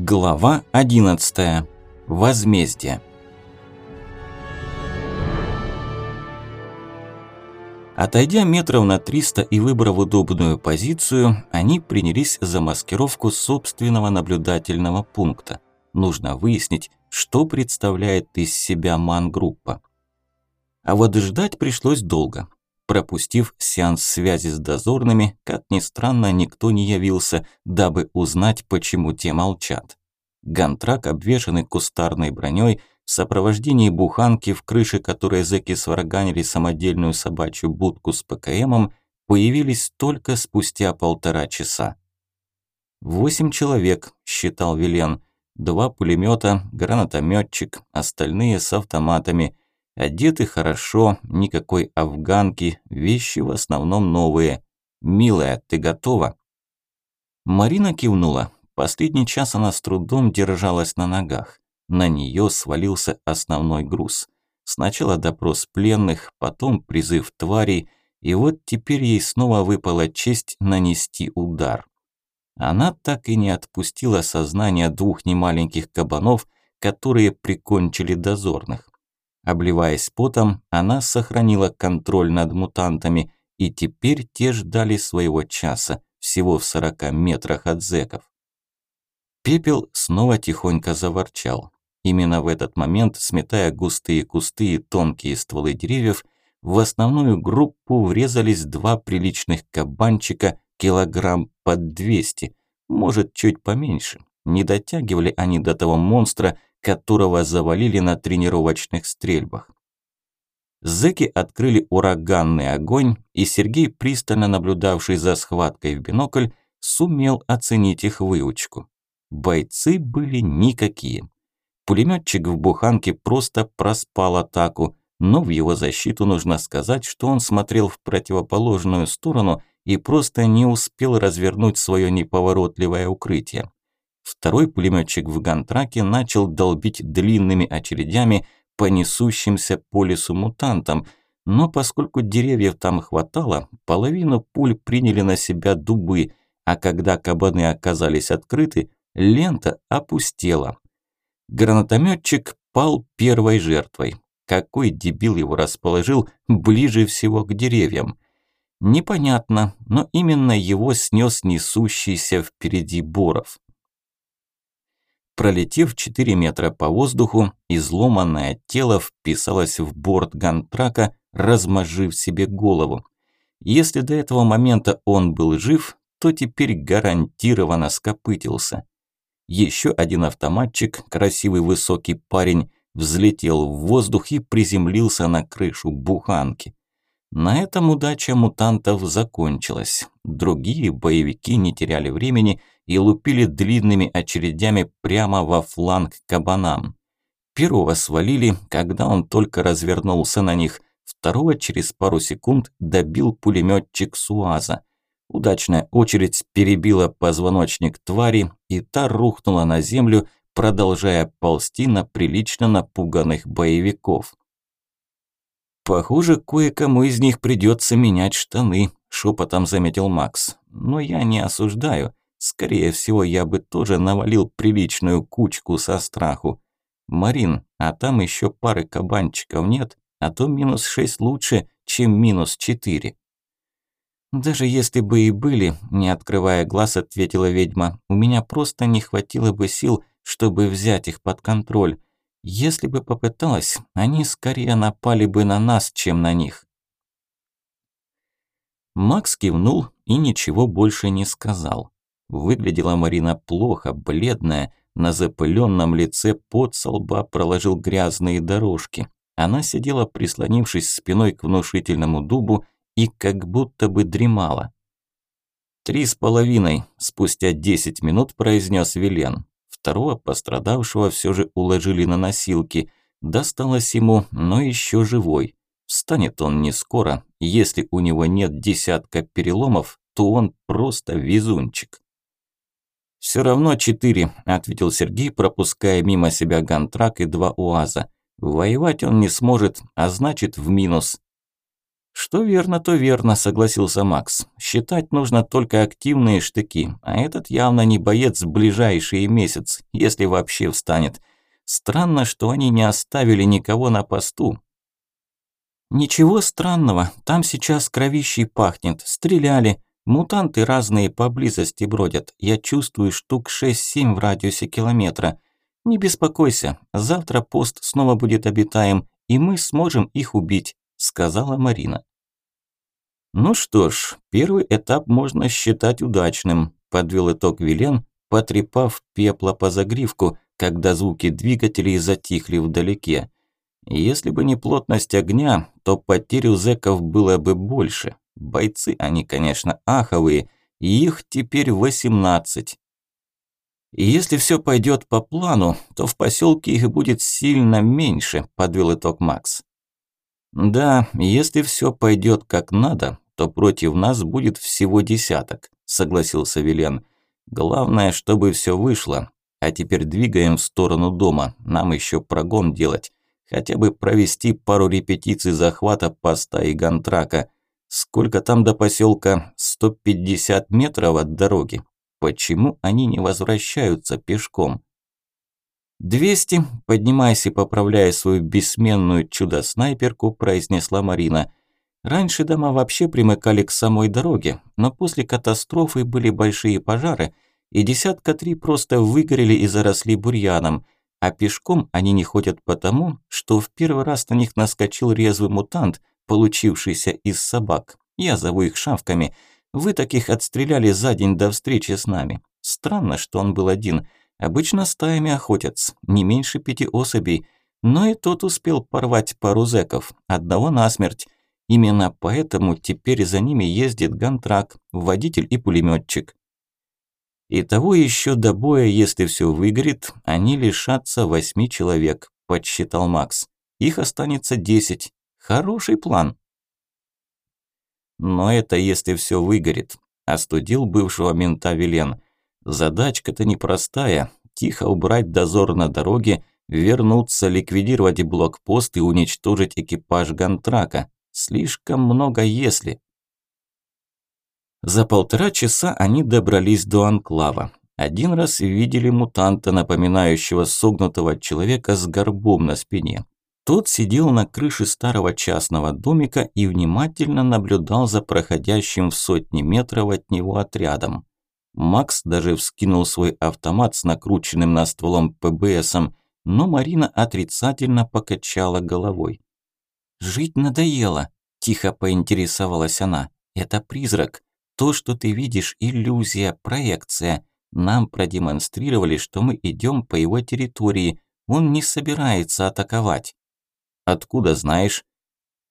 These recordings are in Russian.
Глава 11. Возмездие. Отойдя метров на 300 и выбрав удобную позицию, они принялись за маскировку собственного наблюдательного пункта. Нужно выяснить, что представляет из себя ман-группа. А вот ждать пришлось долго. Пропустив сеанс связи с дозорными, как ни странно, никто не явился, дабы узнать, почему те молчат. Гантрак, обвешанный кустарной броней, в сопровождении буханки, в крыше которой зэки сварганили самодельную собачью будку с ПКМом, появились только спустя полтора часа. «Восемь человек», – считал Вилен, – «два пулемета, гранатометчик, остальные с автоматами». Одеты хорошо, никакой афганки, вещи в основном новые. «Милая, ты готова?» Марина кивнула. Последний час она с трудом держалась на ногах. На нее свалился основной груз. Сначала допрос пленных, потом призыв тварей, и вот теперь ей снова выпала честь нанести удар. Она так и не отпустила сознание двух немаленьких кабанов, которые прикончили дозорных. Обливаясь потом, она сохранила контроль над мутантами, и теперь те ждали своего часа, всего в сорока метрах от зэков. Пепел снова тихонько заворчал. Именно в этот момент, сметая густые кусты и тонкие стволы деревьев, в основную группу врезались два приличных кабанчика килограмм под 200, может чуть поменьше. Не дотягивали они до того монстра, которого завалили на тренировочных стрельбах. Зэки открыли ураганный огонь, и Сергей, пристально наблюдавший за схваткой в бинокль, сумел оценить их выучку. Бойцы были никакие. Пулеметчик в буханке просто проспал атаку, но в его защиту нужно сказать, что он смотрел в противоположную сторону и просто не успел развернуть свое неповоротливое укрытие. Второй пулеметчик в гантраке начал долбить длинными очередями по несущимся по лесу мутантам, но поскольку деревьев там хватало, половину пуль приняли на себя дубы, а когда кабаны оказались открыты, лента опустела. Гранатометчик пал первой жертвой. Какой дебил его расположил ближе всего к деревьям? Непонятно, но именно его снес несущийся впереди Боров. Пролетев 4 метра по воздуху, изломанное тело вписалось в борт гантрака, размажив себе голову. Если до этого момента он был жив, то теперь гарантированно скопытился. Еще один автоматчик, красивый высокий парень, взлетел в воздух и приземлился на крышу буханки. На этом удача мутантов закончилась. Другие боевики не теряли времени и лупили длинными очередями прямо во фланг кабанам. Первого свалили, когда он только развернулся на них, второго через пару секунд добил пулеметчик Суаза. Удачная очередь перебила позвоночник твари, и та рухнула на землю, продолжая ползти на прилично напуганных боевиков. «Похоже, кое-кому из них придется менять штаны», – шепотом заметил Макс. «Но я не осуждаю. Скорее всего, я бы тоже навалил приличную кучку со страху. Марин, а там еще пары кабанчиков нет, а то минус шесть лучше, чем минус четыре. «Даже если бы и были», – не открывая глаз, ответила ведьма, – «у меня просто не хватило бы сил, чтобы взять их под контроль. Если бы попыталась, они скорее напали бы на нас, чем на них». Макс кивнул и ничего больше не сказал. Выглядела Марина плохо, бледная, на запыленном лице под со лба проложил грязные дорожки. Она сидела, прислонившись спиной к внушительному дубу и как будто бы дремала. «Три с половиной», – спустя десять минут произнес Вилен. Второго пострадавшего все же уложили на носилки. Досталось ему, но еще живой. Встанет он не скоро. Если у него нет десятка переломов, то он просто везунчик. «Все равно четыре», – ответил Сергей, пропуская мимо себя гантрак и два УАЗа. «Воевать он не сможет, а значит в минус». «Что верно, то верно», – согласился Макс. «Считать нужно только активные штыки, а этот явно не боец в ближайшие месяц, если вообще встанет. Странно, что они не оставили никого на посту». «Ничего странного, там сейчас кровищей пахнет, стреляли, мутанты разные поблизости бродят, я чувствую штук 6-7 в радиусе километра. Не беспокойся, завтра пост снова будет обитаем, и мы сможем их убить», – сказала Марина. Ну что ж, первый этап можно считать удачным, подвел итог Вилен, потрепав пепла по загривку, когда звуки двигателей затихли вдалеке. Если бы не плотность огня, то потерь у зэков было бы больше. Бойцы они, конечно, аховые, и их теперь 18. И если все пойдет по плану, то в поселке их будет сильно меньше, подвел итог Макс. Да, если все пойдет как надо, то против нас будет всего десяток, согласился Вилен. Главное, чтобы все вышло. А теперь двигаем в сторону дома. Нам еще прогон делать. Хотя бы провести пару репетиций захвата поста и гантрака. Сколько там до поселка? 150 метров от дороги. Почему они не возвращаются пешком? «Двести», поднимаясь и поправляя свою бессменную чудо-снайперку, произнесла Марина. Раньше дома вообще примыкали к самой дороге, но после катастрофы были большие пожары, и десятка три просто выгорели и заросли бурьяном, а пешком они не ходят потому, что в первый раз на них наскочил резвый мутант, получившийся из собак. Я зову их шавками. Вы таких отстреляли за день до встречи с нами. Странно, что он был один – Обычно стаями охотятся, не меньше пяти особей, но и тот успел порвать пару зэков, одного насмерть. Именно поэтому теперь за ними ездит гантрак, водитель и пулеметчик. И того еще до боя, если все выгорит, они лишатся восьми человек, подсчитал Макс. Их останется десять. Хороший план. Но это если все выгорит, остудил бывшего мента Вилен. Задачка-то непростая. Тихо убрать дозор на дороге, вернуться, ликвидировать блокпост и уничтожить экипаж Гантрака. Слишком много если. За полтора часа они добрались до анклава. Один раз видели мутанта, напоминающего согнутого человека с горбом на спине. Тот сидел на крыше старого частного домика и внимательно наблюдал за проходящим в сотни метров от него отрядом. Макс даже вскинул свой автомат с накрученным на стволом ПБСом, но Марина отрицательно покачала головой. «Жить надоело», – тихо поинтересовалась она. «Это призрак. То, что ты видишь, иллюзия, проекция. Нам продемонстрировали, что мы идем по его территории. Он не собирается атаковать». «Откуда знаешь?»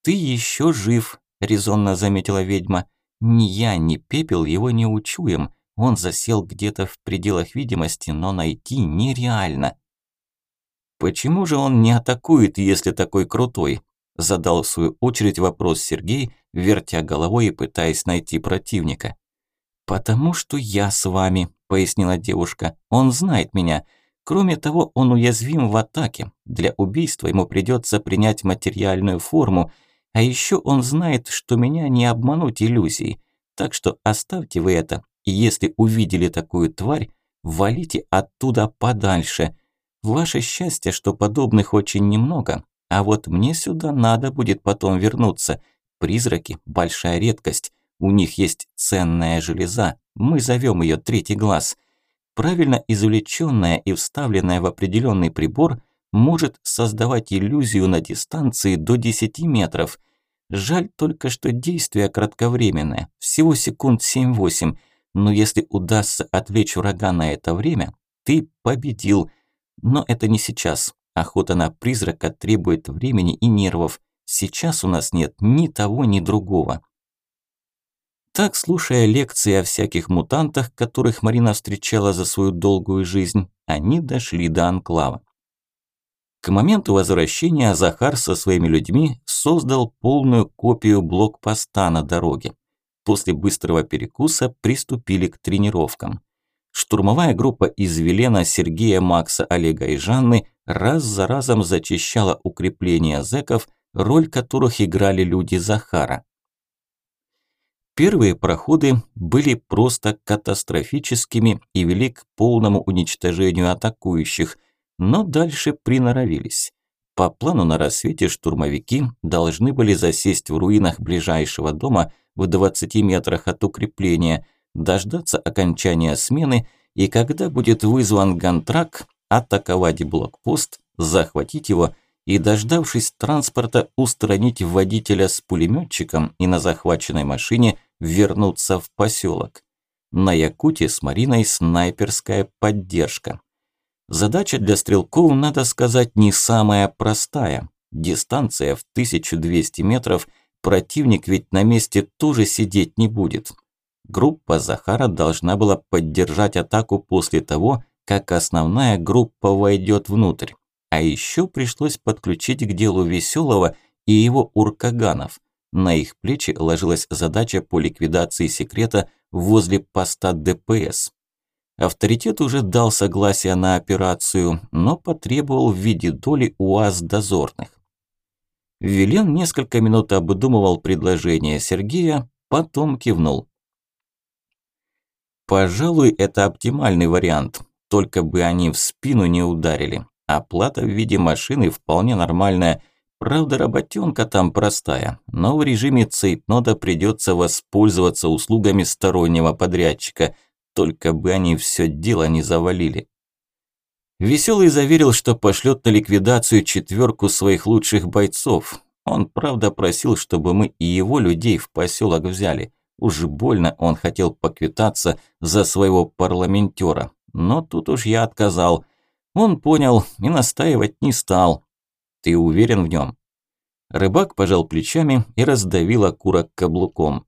«Ты еще жив», – резонно заметила ведьма. «Ни я, ни пепел его не учуем. Он засел где-то в пределах видимости, но найти нереально. «Почему же он не атакует, если такой крутой?» Задал в свою очередь вопрос Сергей, вертя головой и пытаясь найти противника. «Потому что я с вами», – пояснила девушка. «Он знает меня. Кроме того, он уязвим в атаке. Для убийства ему придется принять материальную форму. А еще он знает, что меня не обмануть иллюзией. Так что оставьте вы это и если увидели такую тварь, валите оттуда подальше. Ваше счастье, что подобных очень немного, а вот мне сюда надо будет потом вернуться. Призраки – большая редкость. У них есть ценная железа, мы зовем ее третий глаз. Правильно извлеченная и вставленная в определенный прибор может создавать иллюзию на дистанции до 10 метров. Жаль только, что действие кратковременное, всего секунд 7-8, но если удастся отвлечь врага на это время, ты победил. Но это не сейчас. Охота на призрака требует времени и нервов. Сейчас у нас нет ни того, ни другого. Так, слушая лекции о всяких мутантах, которых Марина встречала за свою долгую жизнь, они дошли до анклава. К моменту возвращения Захар со своими людьми создал полную копию блокпоста на дороге после быстрого перекуса приступили к тренировкам. Штурмовая группа из Велена, Сергея, Макса, Олега и Жанны раз за разом зачищала укрепления зэков, роль которых играли люди Захара. Первые проходы были просто катастрофическими и вели к полному уничтожению атакующих, но дальше приноровились. По плану на рассвете штурмовики должны были засесть в руинах ближайшего дома в 20 метрах от укрепления, дождаться окончания смены и когда будет вызван гантрак, атаковать блокпост, захватить его и, дождавшись транспорта, устранить водителя с пулеметчиком и на захваченной машине вернуться в поселок. На Якуте с Мариной снайперская поддержка. Задача для стрелков, надо сказать, не самая простая. Дистанция в 1200 метров, противник ведь на месте тоже сидеть не будет. Группа Захара должна была поддержать атаку после того, как основная группа войдет внутрь. А еще пришлось подключить к делу Веселого и его уркаганов. На их плечи ложилась задача по ликвидации секрета возле поста ДПС. Авторитет уже дал согласие на операцию, но потребовал в виде доли УАЗ дозорных. Вилен несколько минут обдумывал предложение Сергея, потом кивнул. Пожалуй, это оптимальный вариант, только бы они в спину не ударили. Оплата в виде машины вполне нормальная. Правда, работенка там простая, но в режиме цейтнода придется воспользоваться услугами стороннего подрядчика – только бы они все дело не завалили. Веселый заверил, что пошлет на ликвидацию четверку своих лучших бойцов. Он, правда, просил, чтобы мы и его людей в поселок взяли. Уж больно он хотел поквитаться за своего парламентера. Но тут уж я отказал. Он понял и настаивать не стал. Ты уверен в нем? Рыбак пожал плечами и раздавил окурок каблуком.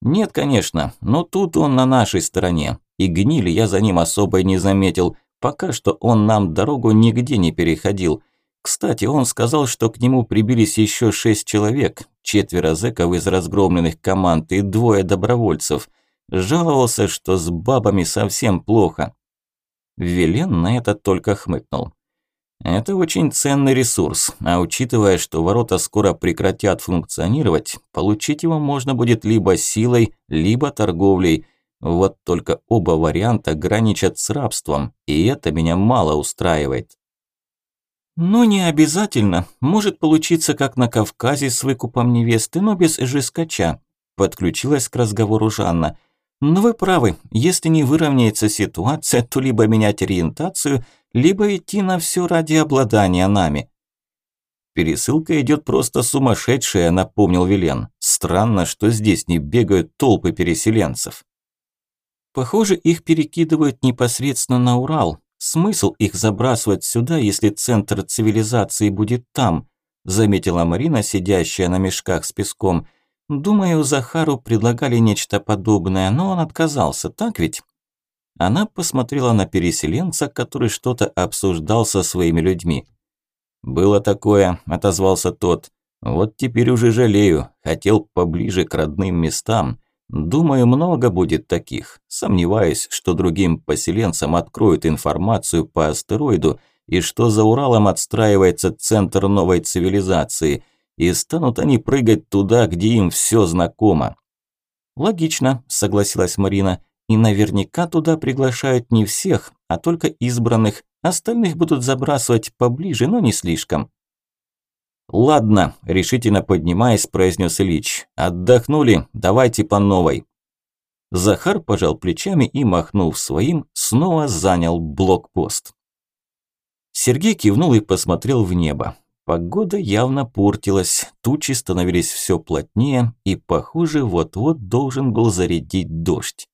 Нет, конечно, но тут он на нашей стороне и гнили я за ним особо не заметил. Пока что он нам дорогу нигде не переходил. Кстати, он сказал, что к нему прибились еще шесть человек, четверо зэков из разгромленных команд и двое добровольцев. Жаловался, что с бабами совсем плохо. Велен на это только хмыкнул. Это очень ценный ресурс, а учитывая, что ворота скоро прекратят функционировать, получить его можно будет либо силой, либо торговлей – вот только оба варианта граничат с рабством, и это меня мало устраивает. «Ну, не обязательно. Может получиться, как на Кавказе с выкупом невесты, но без жескача», – подключилась к разговору Жанна. «Но вы правы, если не выровняется ситуация, то либо менять ориентацию, либо идти на все ради обладания нами». «Пересылка идет просто сумасшедшая», – напомнил Вилен. «Странно, что здесь не бегают толпы переселенцев». Похоже, их перекидывают непосредственно на Урал. Смысл их забрасывать сюда, если центр цивилизации будет там, заметила Марина, сидящая на мешках с песком. Думаю, Захару предлагали нечто подобное, но он отказался, так ведь? Она посмотрела на переселенца, который что-то обсуждал со своими людьми. «Было такое», – отозвался тот. «Вот теперь уже жалею. Хотел поближе к родным местам. Думаю, много будет таких. Сомневаюсь, что другим поселенцам откроют информацию по астероиду и что за Уралом отстраивается центр новой цивилизации, и станут они прыгать туда, где им все знакомо. Логично, согласилась Марина, и наверняка туда приглашают не всех, а только избранных, остальных будут забрасывать поближе, но не слишком. «Ладно», – решительно поднимаясь, произнес Ильич. «Отдохнули, давайте по новой». Захар пожал плечами и, махнув своим, снова занял блокпост. Сергей кивнул и посмотрел в небо. Погода явно портилась, тучи становились все плотнее, и, похоже, вот-вот должен был зарядить дождь.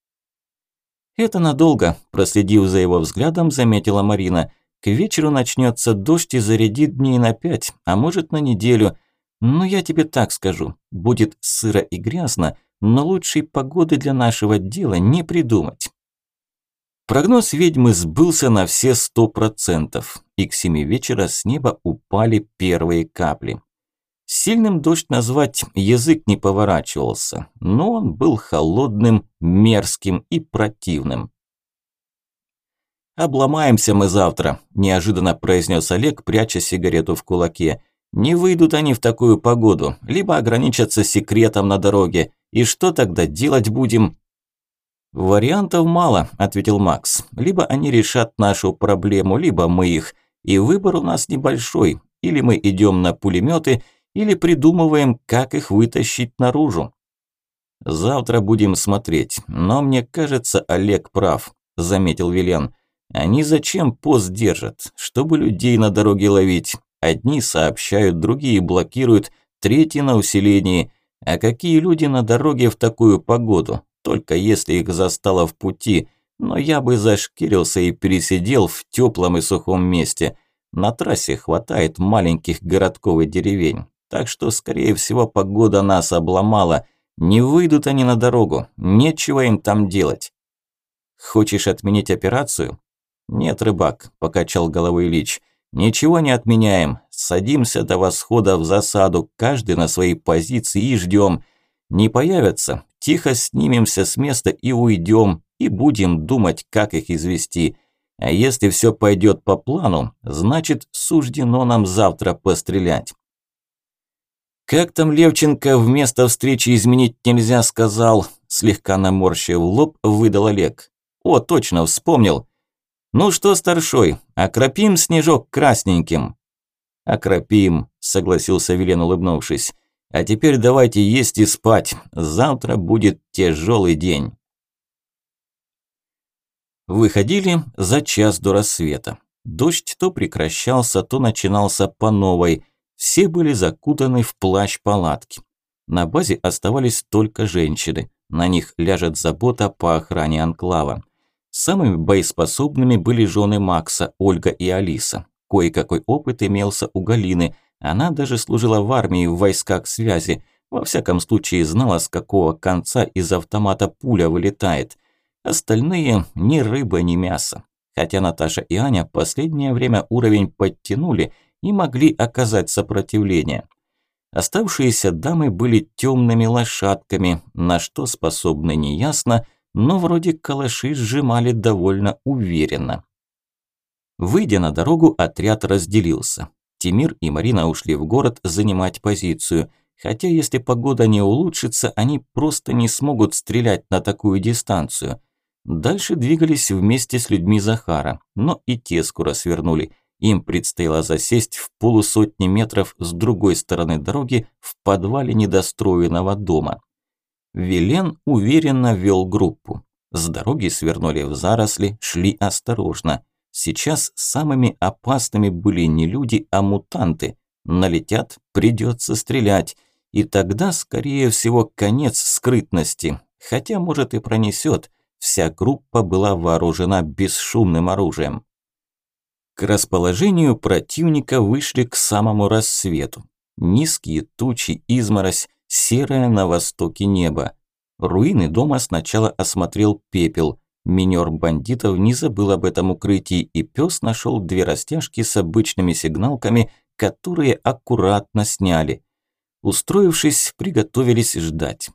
«Это надолго», – проследив за его взглядом, заметила Марина – к вечеру начнется дождь и зарядит дней на пять, а может на неделю. Но я тебе так скажу, будет сыро и грязно, но лучшей погоды для нашего дела не придумать. Прогноз ведьмы сбылся на все сто процентов, и к семи вечера с неба упали первые капли. Сильным дождь назвать язык не поворачивался, но он был холодным, мерзким и противным. «Обломаемся мы завтра», – неожиданно произнес Олег, пряча сигарету в кулаке. Не выйдут они в такую погоду, либо ограничатся секретом на дороге. И что тогда делать будем? Вариантов мало, ответил Макс. Либо они решат нашу проблему, либо мы их. И выбор у нас небольшой. Или мы идем на пулеметы, или придумываем, как их вытащить наружу. Завтра будем смотреть, но мне кажется, Олег прав, заметил Вилен. Они зачем пост держат? Чтобы людей на дороге ловить. Одни сообщают, другие блокируют, третьи на усилении. А какие люди на дороге в такую погоду? Только если их застало в пути. Но я бы зашкирился и пересидел в теплом и сухом месте. На трассе хватает маленьких городков и деревень. Так что, скорее всего, погода нас обломала. Не выйдут они на дорогу. Нечего им там делать. Хочешь отменить операцию? Нет, рыбак, покачал головой Ильич. Ничего не отменяем. Садимся до восхода в засаду, каждый на своей позиции и ждем. Не появятся, тихо снимемся с места и уйдем, и будем думать, как их извести. А если все пойдет по плану, значит, суждено нам завтра пострелять. «Как там Левченко вместо встречи изменить нельзя сказал?» Слегка наморщив лоб, выдал Олег. «О, точно, вспомнил. «Ну что, старшой, окропим снежок красненьким?» «Окропим», – согласился Вилен, улыбнувшись. «А теперь давайте есть и спать. Завтра будет тяжелый день». Выходили за час до рассвета. Дождь то прекращался, то начинался по новой. Все были закутаны в плащ палатки. На базе оставались только женщины. На них ляжет забота по охране анклава. Самыми боеспособными были жены Макса, Ольга и Алиса. Кое-какой опыт имелся у Галины. Она даже служила в армии в войсках связи. Во всяком случае знала, с какого конца из автомата пуля вылетает. Остальные ни рыба, ни мясо. Хотя Наташа и Аня последнее время уровень подтянули и могли оказать сопротивление. Оставшиеся дамы были темными лошадками, на что способны неясно, но вроде калаши сжимали довольно уверенно. Выйдя на дорогу, отряд разделился. Тимир и Марина ушли в город занимать позицию, хотя если погода не улучшится, они просто не смогут стрелять на такую дистанцию. Дальше двигались вместе с людьми Захара, но и те скоро свернули. Им предстояло засесть в полусотни метров с другой стороны дороги в подвале недостроенного дома. Вилен уверенно вел группу. С дороги свернули в заросли, шли осторожно. Сейчас самыми опасными были не люди, а мутанты. Налетят, придется стрелять. И тогда, скорее всего, конец скрытности. Хотя, может, и пронесет. Вся группа была вооружена бесшумным оружием. К расположению противника вышли к самому рассвету. Низкие тучи, изморозь, серое на востоке небо. Руины дома сначала осмотрел пепел. Минер бандитов не забыл об этом укрытии, и пес нашел две растяжки с обычными сигналками, которые аккуратно сняли. Устроившись, приготовились ждать.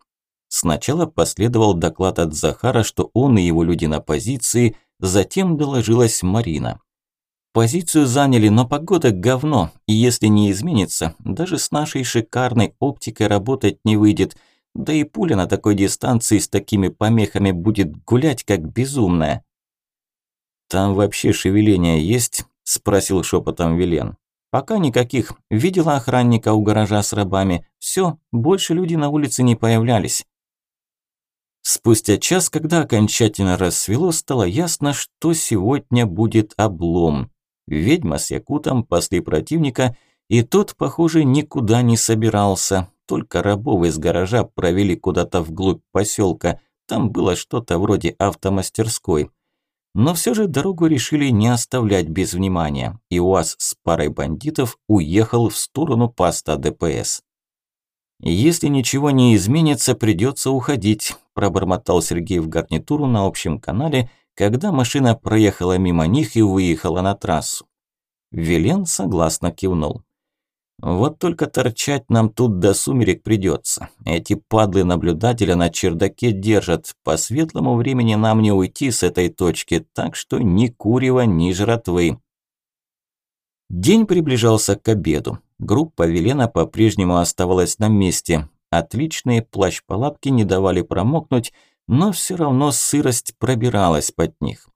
Сначала последовал доклад от Захара, что он и его люди на позиции, затем доложилась Марина. Позицию заняли, но погода говно, и если не изменится, даже с нашей шикарной оптикой работать не выйдет. Да и пуля на такой дистанции с такими помехами будет гулять как безумная. «Там вообще шевеление есть?» – спросил шепотом Вилен. «Пока никаких. Видела охранника у гаража с рабами. Все, больше люди на улице не появлялись». Спустя час, когда окончательно рассвело, стало ясно, что сегодня будет облом. Ведьма с Якутом пасли противника, и тот, похоже, никуда не собирался. Только рабов из гаража провели куда-то вглубь поселка. Там было что-то вроде автомастерской. Но все же дорогу решили не оставлять без внимания, и УАЗ с парой бандитов уехал в сторону поста ДПС. «Если ничего не изменится, придется уходить», – пробормотал Сергей в гарнитуру на общем канале когда машина проехала мимо них и выехала на трассу. Велен согласно кивнул. Вот только торчать нам тут до сумерек придется. Эти падлы наблюдателя на чердаке держат. По светлому времени нам не уйти с этой точки, так что ни курева, ни жратвы. День приближался к обеду. Группа Велена по-прежнему оставалась на месте. Отличные плащ-палатки не давали промокнуть, но все равно сырость пробиралась под них.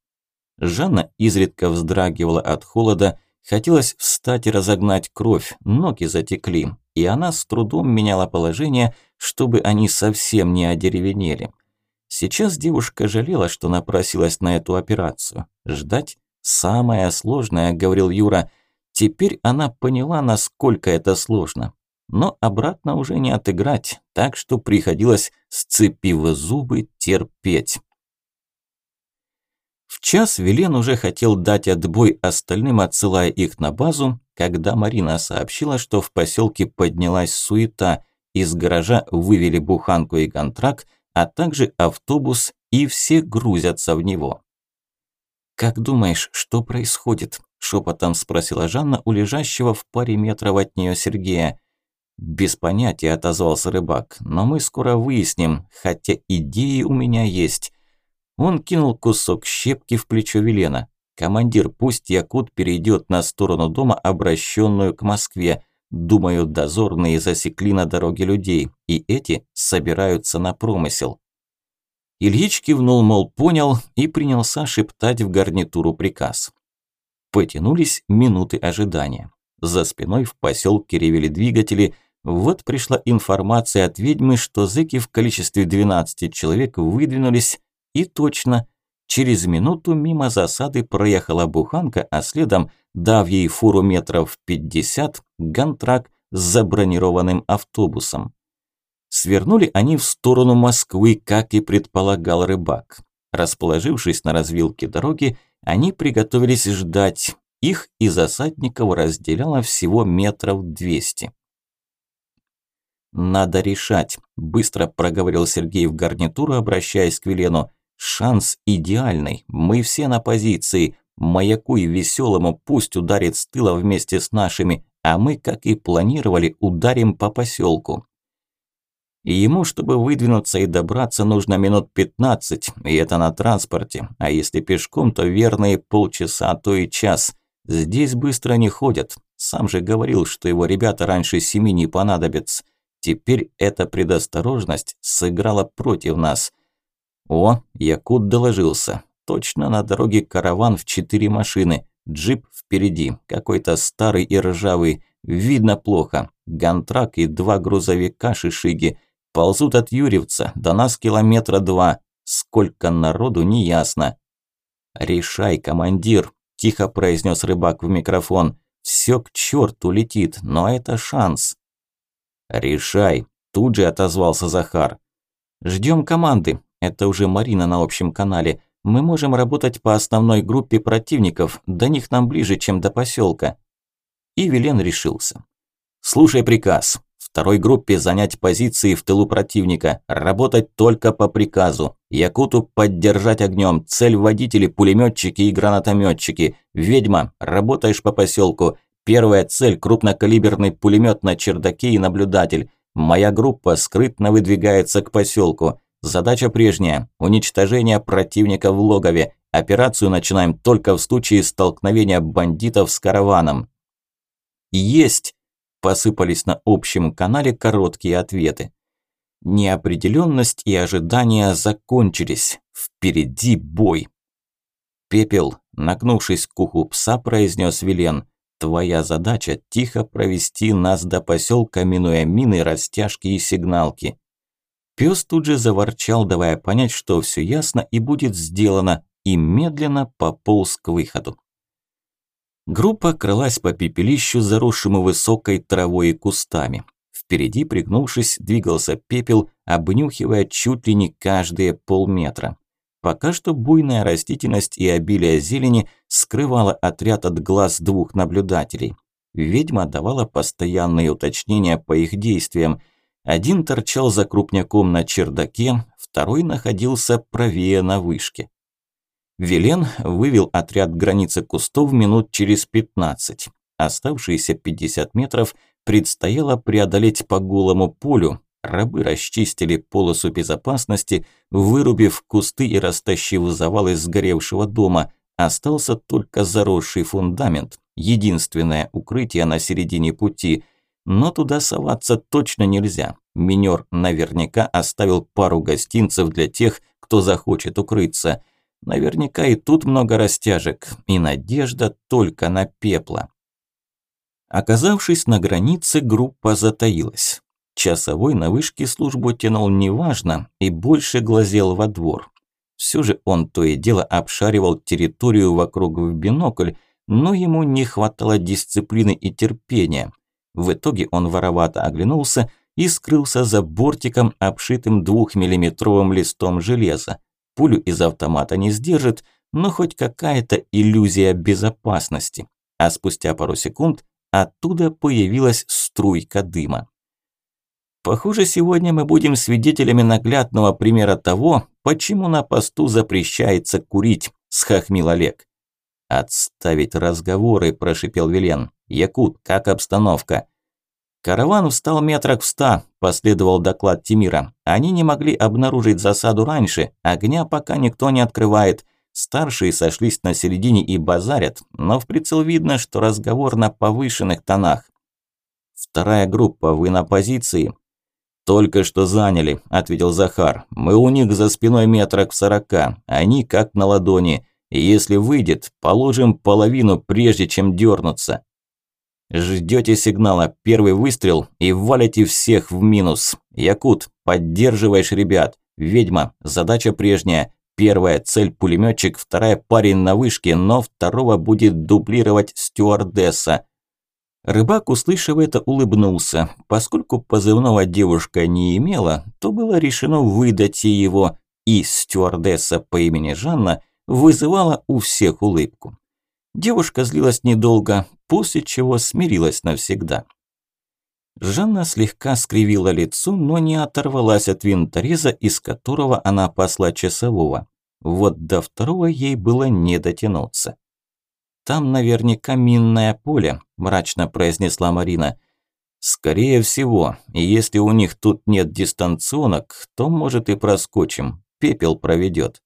Жанна изредка вздрагивала от холода, хотелось встать и разогнать кровь, ноги затекли, и она с трудом меняла положение, чтобы они совсем не одеревенели. Сейчас девушка жалела, что напросилась на эту операцию. Ждать – самое сложное, говорил Юра. Теперь она поняла, насколько это сложно. Но обратно уже не отыграть, так что приходилось, сцепив зубы, терпеть. В час Велен уже хотел дать отбой остальным, отсылая их на базу, когда Марина сообщила, что в поселке поднялась суета, из гаража вывели буханку и контракт, а также автобус, и все грузятся в него. «Как думаешь, что происходит?» – шепотом спросила Жанна у лежащего в паре метров от нее Сергея. «Без понятия», – отозвался рыбак, – «но мы скоро выясним, хотя идеи у меня есть». Он кинул кусок щепки в плечо Велена. «Командир, пусть Якут перейдет на сторону дома, обращенную к Москве. Думаю, дозорные засекли на дороге людей, и эти собираются на промысел. Ильич кивнул, мол, понял, и принялся шептать в гарнитуру приказ. Потянулись минуты ожидания. За спиной в поселке ревели двигатели. Вот пришла информация от ведьмы, что зэки в количестве 12 человек выдвинулись, и точно, через минуту мимо засады проехала буханка, а следом – дав ей фуру метров 50, гантрак с забронированным автобусом. Свернули они в сторону Москвы, как и предполагал рыбак. Расположившись на развилке дороги, они приготовились ждать. Их и засадников разделяло всего метров 200. «Надо решать», – быстро проговорил Сергей в гарнитуру, обращаясь к Велену. «Шанс идеальный. Мы все на позиции. Маякуй веселому, пусть ударит с тыла вместе с нашими, а мы, как и планировали, ударим по поселку. И ему, чтобы выдвинуться и добраться, нужно минут 15, и это на транспорте, а если пешком, то верные полчаса, а то и час. Здесь быстро не ходят. Сам же говорил, что его ребята раньше семи не понадобятся. Теперь эта предосторожность сыграла против нас. О, Якут доложился. Точно на дороге караван в четыре машины. Джип впереди, какой-то старый и ржавый. Видно плохо. Гантрак и два грузовика шишиги. Ползут от Юрьевца, до нас километра два. Сколько народу, неясно. «Решай, командир», – тихо произнес рыбак в микрофон. «Все к черту летит, но это шанс». «Решай», – тут же отозвался Захар. «Ждем команды. Это уже Марина на общем канале. Мы можем работать по основной группе противников, до них нам ближе, чем до поселка. И Вилен решился. Слушай приказ. Второй группе занять позиции в тылу противника, работать только по приказу. Якуту поддержать огнем, цель водители, пулеметчики и гранатометчики. Ведьма, работаешь по поселку. Первая цель – крупнокалиберный пулемет на чердаке и наблюдатель. Моя группа скрытно выдвигается к поселку. Задача прежняя – уничтожение противника в логове. Операцию начинаем только в случае столкновения бандитов с караваном. Есть! Посыпались на общем канале короткие ответы. Неопределенность и ожидания закончились. Впереди бой. Пепел, нагнувшись к уху пса, произнес Вилен. Твоя задача – тихо провести нас до поселка, минуя мины, растяжки и сигналки. Пес тут же заворчал, давая понять, что все ясно и будет сделано, и медленно пополз к выходу. Группа крылась по пепелищу, заросшему высокой травой и кустами. Впереди, пригнувшись, двигался пепел, обнюхивая чуть ли не каждые полметра. Пока что буйная растительность и обилие зелени скрывала отряд от глаз двух наблюдателей. Ведьма давала постоянные уточнения по их действиям – один торчал за крупняком на чердаке, второй находился правее на вышке. Велен вывел отряд к границе кустов минут через 15. Оставшиеся 50 метров предстояло преодолеть по голому полю. Рабы расчистили полосу безопасности, вырубив кусты и растащив завалы сгоревшего дома. Остался только заросший фундамент. единственное укрытие на середине пути. Но туда соваться точно нельзя. Минер наверняка оставил пару гостинцев для тех, кто захочет укрыться. Наверняка и тут много растяжек, и надежда только на пепла. Оказавшись на границе, группа затаилась. Часовой на вышке службу тянул неважно и больше глазел во двор. Все же он то и дело обшаривал территорию вокруг в бинокль, но ему не хватало дисциплины и терпения. В итоге он воровато оглянулся и скрылся за бортиком, обшитым двухмиллиметровым листом железа. Пулю из автомата не сдержит, но хоть какая-то иллюзия безопасности. А спустя пару секунд оттуда появилась струйка дыма. Похоже, сегодня мы будем свидетелями наглядного примера того, почему на посту запрещается курить, схохмил Олег. «Отставить разговоры», – прошипел Вилен. «Якут, как обстановка?» «Караван встал метрах в ста», – последовал доклад Тимира. «Они не могли обнаружить засаду раньше, огня пока никто не открывает. Старшие сошлись на середине и базарят, но в прицел видно, что разговор на повышенных тонах. Вторая группа, вы на позиции?» «Только что заняли», – ответил Захар. «Мы у них за спиной метрах в сорока, они как на ладони. Если выйдет, положим половину, прежде чем дернуться». Ждете сигнала, первый выстрел и валите всех в минус. Якут, поддерживаешь ребят. Ведьма, задача прежняя. Первая цель пулеметчик, вторая парень на вышке, но второго будет дублировать стюардесса. Рыбак, услышав это, улыбнулся. Поскольку позывного девушка не имела, то было решено выдать ей его, и стюардесса по имени Жанна вызывала у всех улыбку. Девушка злилась недолго, после чего смирилась навсегда. Жанна слегка скривила лицо, но не оторвалась от винтореза, из которого она посла часового. Вот до второго ей было не дотянуться. «Там наверняка минное поле», – мрачно произнесла Марина. «Скорее всего, и если у них тут нет дистанционок, то, может, и проскочим. Пепел проведет».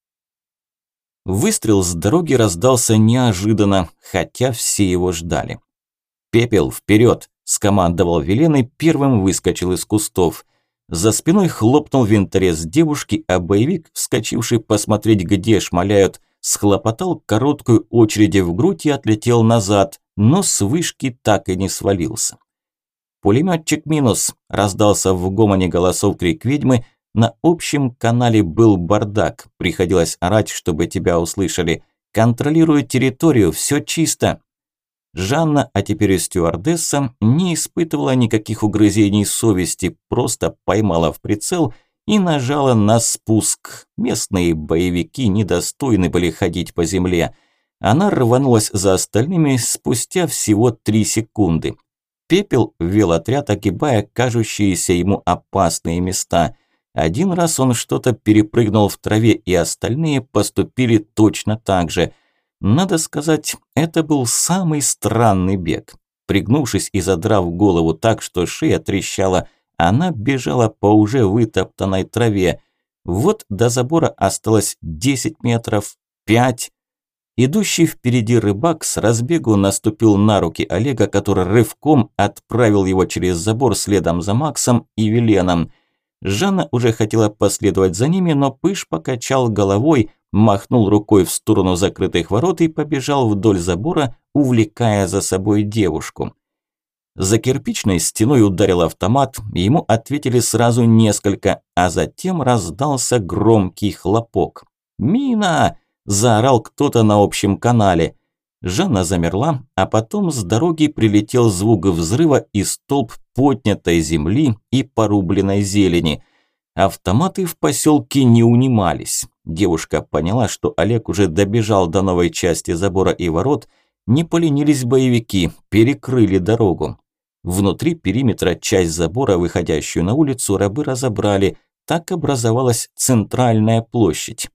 Выстрел с дороги раздался неожиданно, хотя все его ждали. «Пепел, вперед!» – скомандовал Велен и первым выскочил из кустов. За спиной хлопнул винторез девушки, а боевик, вскочивший посмотреть, где шмаляют, схлопотал короткую очередь в грудь и отлетел назад, но с вышки так и не свалился. «Пулеметчик минус!» – раздался в гомоне голосов крик ведьмы. На общем канале был бардак, приходилось орать, чтобы тебя услышали. «Контролирую территорию, все чисто!» Жанна, а теперь и стюардесса, не испытывала никаких угрызений совести, просто поймала в прицел – и нажала на спуск. Местные боевики недостойны были ходить по земле. Она рванулась за остальными спустя всего три секунды. Пепел ввел отряд, огибая кажущиеся ему опасные места. Один раз он что-то перепрыгнул в траве, и остальные поступили точно так же. Надо сказать, это был самый странный бег. Пригнувшись и задрав голову так, что шея трещала, она бежала по уже вытоптанной траве. Вот до забора осталось 10 метров, 5. Идущий впереди рыбак с разбегу наступил на руки Олега, который рывком отправил его через забор следом за Максом и Веленом. Жанна уже хотела последовать за ними, но Пыш покачал головой, махнул рукой в сторону закрытых ворот и побежал вдоль забора, увлекая за собой девушку. За кирпичной стеной ударил автомат, ему ответили сразу несколько, а затем раздался громкий хлопок. «Мина!» – заорал кто-то на общем канале. Жанна замерла, а потом с дороги прилетел звук взрыва и столб поднятой земли и порубленной зелени. Автоматы в поселке не унимались. Девушка поняла, что Олег уже добежал до новой части забора и ворот, не поленились боевики, перекрыли дорогу. Внутри периметра часть забора, выходящую на улицу, рабы разобрали. Так образовалась центральная площадь.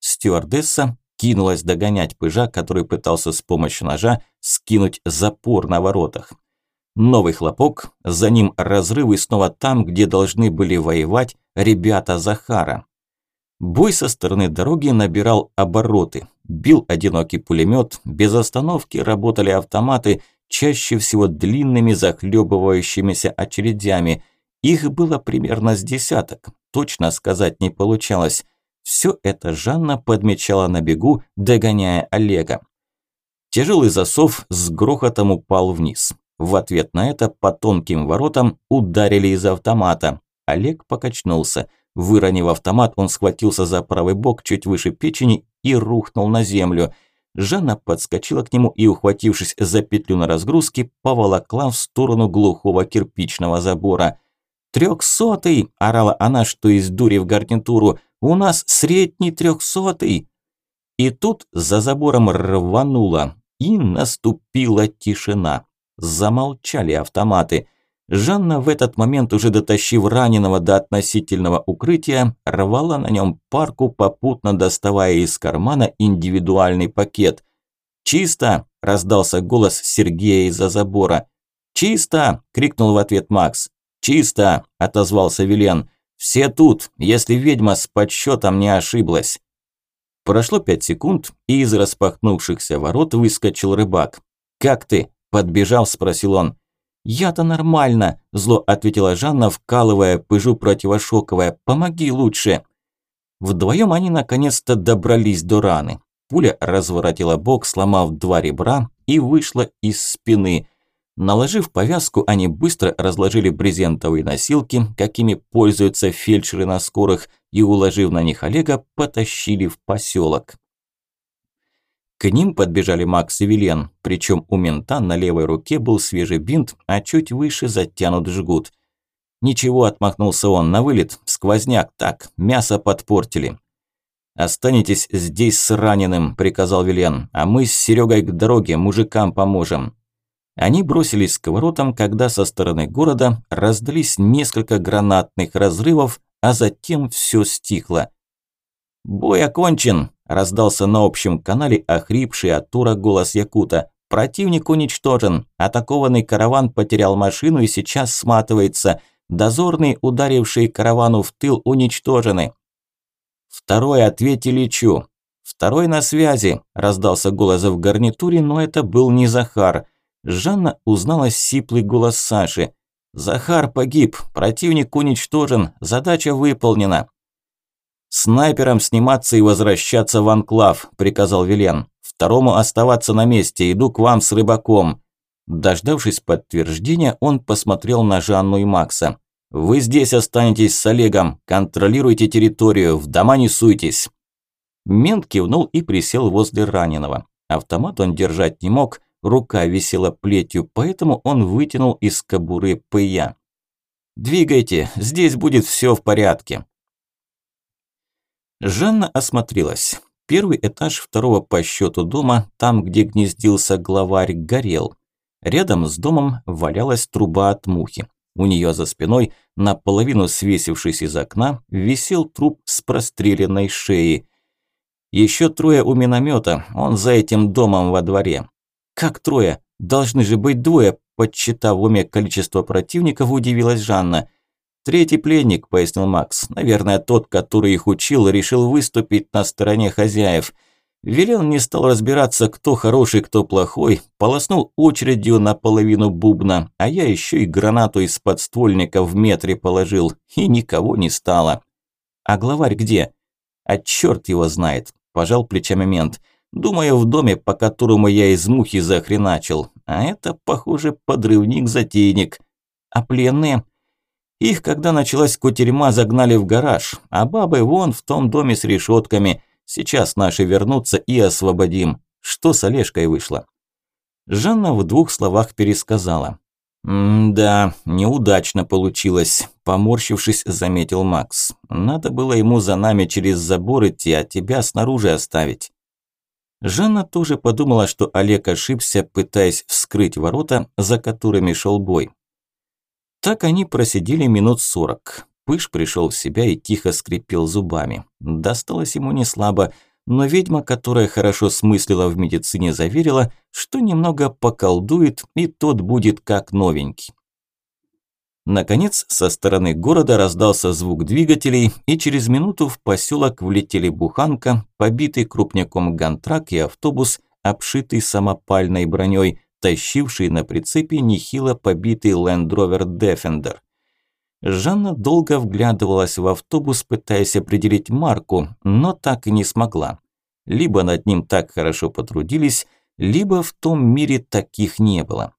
Стюардесса кинулась догонять пыжа, который пытался с помощью ножа скинуть запор на воротах. Новый хлопок, за ним разрывы снова там, где должны были воевать ребята Захара. Бой со стороны дороги набирал обороты. Бил одинокий пулемет, без остановки работали автоматы, чаще всего длинными захлебывающимися очередями. Их было примерно с десяток, точно сказать не получалось. Все это Жанна подмечала на бегу, догоняя Олега. Тяжелый засов с грохотом упал вниз. В ответ на это по тонким воротам ударили из автомата. Олег покачнулся. Выронив автомат, он схватился за правый бок чуть выше печени и рухнул на землю. Жанна подскочила к нему и, ухватившись за петлю на разгрузке, поволокла в сторону глухого кирпичного забора. «Трехсотый!» – орала она, что из дури в гарнитуру. «У нас средний трехсотый!» И тут за забором рвануло, и наступила тишина. Замолчали автоматы. Жанна в этот момент, уже дотащив раненого до относительного укрытия, рвала на нем парку, попутно доставая из кармана индивидуальный пакет. «Чисто!» – раздался голос Сергея из-за забора. «Чисто!» – крикнул в ответ Макс. «Чисто!» – отозвался Вилен. «Все тут, если ведьма с подсчетом не ошиблась». Прошло пять секунд, и из распахнувшихся ворот выскочил рыбак. «Как ты?» – подбежав, спросил он. «Я-то нормально», – зло ответила Жанна, вкалывая пыжу противошоковое. «Помоги лучше». Вдвоем они наконец-то добрались до раны. Пуля разворотила бок, сломав два ребра и вышла из спины. Наложив повязку, они быстро разложили брезентовые носилки, какими пользуются фельдшеры на скорых, и, уложив на них Олега, потащили в поселок. К ним подбежали Макс и Вилен, причем у мента на левой руке был свежий бинт, а чуть выше затянут жгут. «Ничего», – отмахнулся он, – «на вылет, сквозняк, так, мясо подпортили». «Останетесь здесь с раненым», – приказал Вилен, – «а мы с Серегой к дороге, мужикам поможем». Они бросились к воротам, когда со стороны города раздались несколько гранатных разрывов, а затем все стихло. «Бой окончен!» – раздался на общем канале охрипший от тура голос Якута. «Противник уничтожен. Атакованный караван потерял машину и сейчас сматывается. Дозорные, ударившие каравану в тыл, уничтожены». «Второй, ответьте Личу». «Второй на связи», – раздался голос в гарнитуре, но это был не Захар. Жанна узнала сиплый голос Саши. «Захар погиб, противник уничтожен, задача выполнена». «Снайперам сниматься и возвращаться в анклав», – приказал Вилен. «Второму оставаться на месте, иду к вам с рыбаком». Дождавшись подтверждения, он посмотрел на Жанну и Макса. «Вы здесь останетесь с Олегом, контролируйте территорию, в дома не суйтесь». Мент кивнул и присел возле раненого. Автомат он держать не мог, рука висела плетью, поэтому он вытянул из кобуры пыя. «Двигайте, здесь будет все в порядке». Жанна осмотрелась. Первый этаж второго по счету дома, там, где гнездился главарь, горел. Рядом с домом валялась труба от мухи. У нее за спиной, наполовину свесившись из окна, висел труп с простреленной шеей. Еще трое у миномета, он за этим домом во дворе. Как трое? Должны же быть двое, подсчитав в уме количество противников, удивилась Жанна. «Третий пленник», – пояснил Макс. «Наверное, тот, который их учил, решил выступить на стороне хозяев. Велен не стал разбираться, кто хороший, кто плохой, полоснул очередью на половину бубна, а я еще и гранату из подствольника в метре положил, и никого не стало». «А главарь где?» «А черт его знает», – пожал плечами мент. «Думаю, в доме, по которому я из мухи захреначил. А это, похоже, подрывник-затейник. А пленные?» Их, когда началась кутерьма, загнали в гараж, а бабы вон в том доме с решетками. Сейчас наши вернутся и освободим. Что с Олежкой вышло?» Жанна в двух словах пересказала. «Да, неудачно получилось», – поморщившись, заметил Макс. «Надо было ему за нами через забор идти, а тебя снаружи оставить». Жанна тоже подумала, что Олег ошибся, пытаясь вскрыть ворота, за которыми шел бой. Так они просидели минут сорок. Пыш пришел в себя и тихо скрипел зубами. Досталось ему не слабо, но ведьма, которая хорошо смыслила в медицине, заверила, что немного поколдует, и тот будет как новенький. Наконец, со стороны города раздался звук двигателей, и через минуту в поселок влетели буханка, побитый крупняком гантрак и автобус, обшитый самопальной броней, тащивший на прицепе нехило побитый Land Rover Defender. Жанна долго вглядывалась в автобус, пытаясь определить марку, но так и не смогла. Либо над ним так хорошо потрудились, либо в том мире таких не было.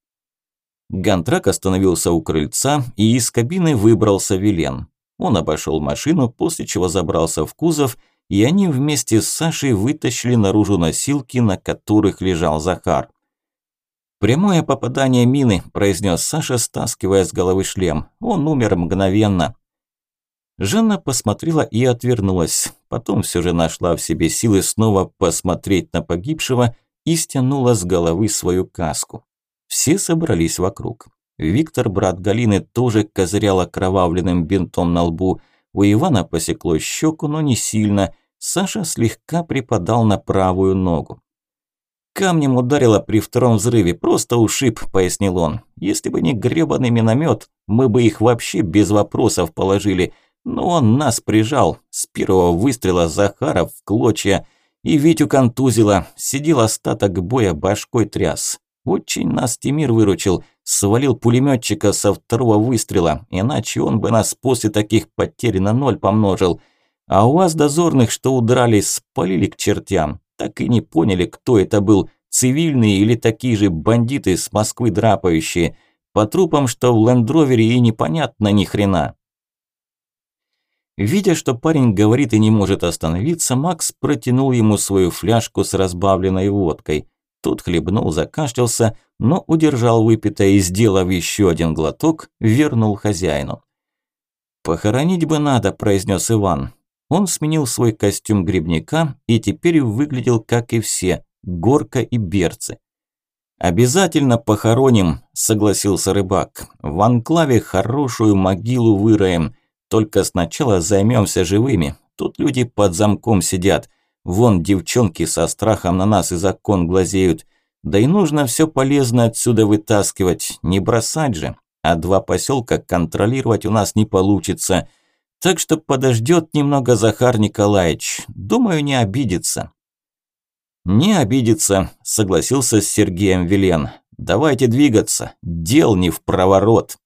Гантрак остановился у крыльца, и из кабины выбрался Вилен. Он обошел машину, после чего забрался в кузов, и они вместе с Сашей вытащили наружу носилки, на которых лежал Захар. «Прямое попадание мины», – произнес Саша, стаскивая с головы шлем. «Он умер мгновенно». Жанна посмотрела и отвернулась. Потом все же нашла в себе силы снова посмотреть на погибшего и стянула с головы свою каску. Все собрались вокруг. Виктор, брат Галины, тоже козырял окровавленным бинтом на лбу. У Ивана посекло щеку, но не сильно. Саша слегка припадал на правую ногу. «Камнем ударило при втором взрыве, просто ушиб», – пояснил он. «Если бы не грёбаный миномет, мы бы их вообще без вопросов положили. Но он нас прижал. С первого выстрела Захаров в клочья. И Витю контузило. Сидел остаток боя, башкой тряс. Очень нас Тимир выручил, свалил пулеметчика со второго выстрела, иначе он бы нас после таких потерь на ноль помножил. А у вас дозорных, что удрали, спалили к чертям. Так и не поняли, кто это был, цивильные или такие же бандиты с Москвы драпающие. По трупам, что в лендровере и непонятно ни хрена. Видя, что парень говорит и не может остановиться, Макс протянул ему свою фляжку с разбавленной водкой – тот хлебнул, закашлялся, но удержал выпитое и, сделав еще один глоток, вернул хозяину. «Похоронить бы надо», – произнес Иван. Он сменил свой костюм грибника и теперь выглядел, как и все, горка и берцы. «Обязательно похороним», – согласился рыбак. «В анклаве хорошую могилу выроем. Только сначала займемся живыми. Тут люди под замком сидят. Вон девчонки со страхом на нас из окон глазеют. Да и нужно все полезное отсюда вытаскивать, не бросать же. А два поселка контролировать у нас не получится. Так что подождет немного Захар Николаевич. Думаю, не обидится. Не обидится, согласился с Сергеем Велен. Давайте двигаться, дел не в проворот.